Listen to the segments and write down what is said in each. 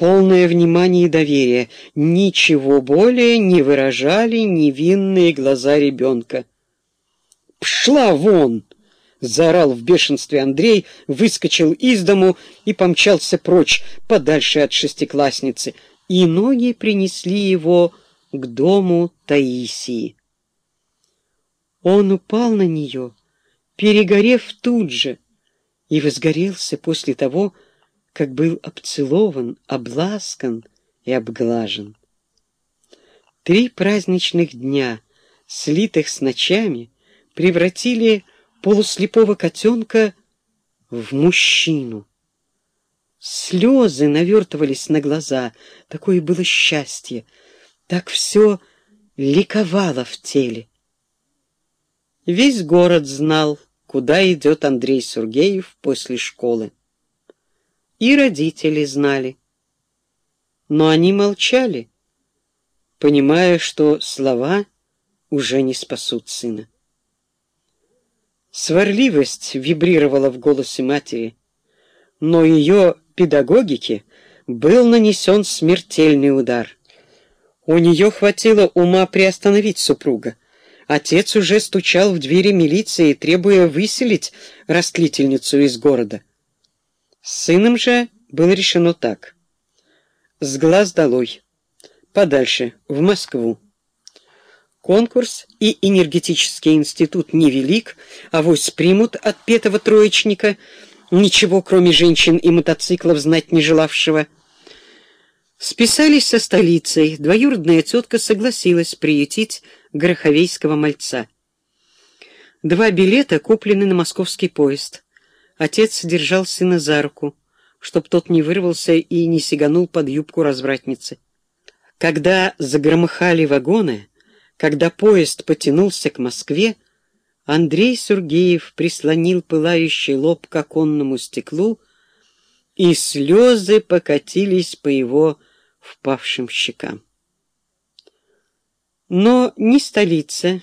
полное внимание и доверие. Ничего более не выражали невинные глаза ребенка. «Пшла вон!» — заорал в бешенстве Андрей, выскочил из дому и помчался прочь, подальше от шестиклассницы, и ноги принесли его к дому Таисии. Он упал на нее, перегорев тут же, и возгорелся после того, как был обцелован, обласкан и обглажен. Три праздничных дня, слитых с ночами, превратили полуслепого котенка в мужчину. Слезы навертывались на глаза, такое было счастье, так все ликовало в теле. Весь город знал, куда идет Андрей Сургеев после школы. И родители знали. Но они молчали, понимая, что слова уже не спасут сына. Сварливость вибрировала в голосе матери, но ее педагогике был нанесен смертельный удар. У нее хватило ума приостановить супруга. Отец уже стучал в двери милиции, требуя выселить растлительницу из города. С сыном же было решено так. С глаз долой. Подальше, в Москву. Конкурс и энергетический институт невелик, а вось примут от петого троечника, ничего кроме женщин и мотоциклов знать не желавшего. Списались со столицей, двоюродная тетка согласилась приютить гороховейского мальца. Два билета куплены на московский поезд. Отец держал сына за руку, чтоб тот не вырвался и не сиганул под юбку развратницы. Когда загромыхали вагоны, когда поезд потянулся к Москве, Андрей Сургеев прислонил пылающий лоб к оконному стеклу, и слезы покатились по его впавшим щекам. Но ни столица,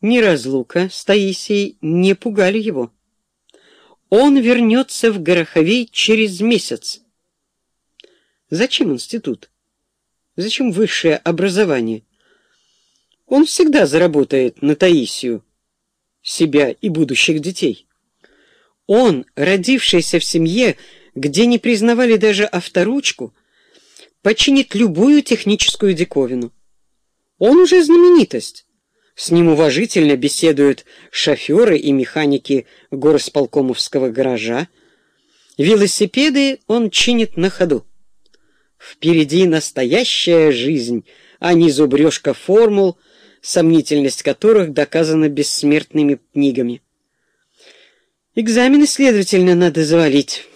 ни разлука с Таисией не пугали его. Он вернется в Гороховей через месяц. Зачем институт? Зачем высшее образование? Он всегда заработает на Таисию, себя и будущих детей. Он, родившийся в семье, где не признавали даже авторучку, починит любую техническую диковину. Он уже знаменитость. С ним уважительно беседуют шоферы и механики горосполкомовского гаража. Велосипеды он чинит на ходу. Впереди настоящая жизнь, а не зубрежка формул, сомнительность которых доказана бессмертными книгами. Экзамены, следовательно, надо завалить.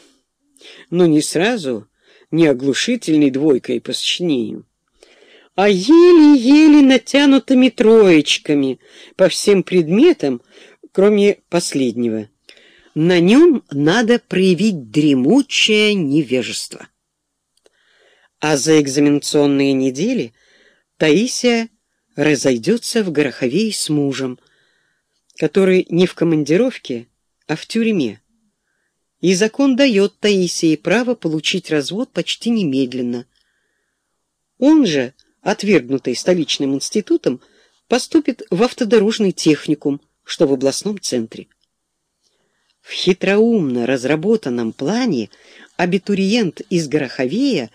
Но не сразу, не оглушительной двойкой по сочинению а еле-еле натянутыми троечками по всем предметам, кроме последнего. На нем надо проявить дремучее невежество. А за экзаменационные недели Таисия разойдется в Гороховей с мужем, который не в командировке, а в тюрьме. И закон дает Таисии право получить развод почти немедленно. Он же отвергнутый столичным институтом, поступит в автодорожный техникум, что в областном центре. В хитроумно разработанном плане абитуриент из Гороховея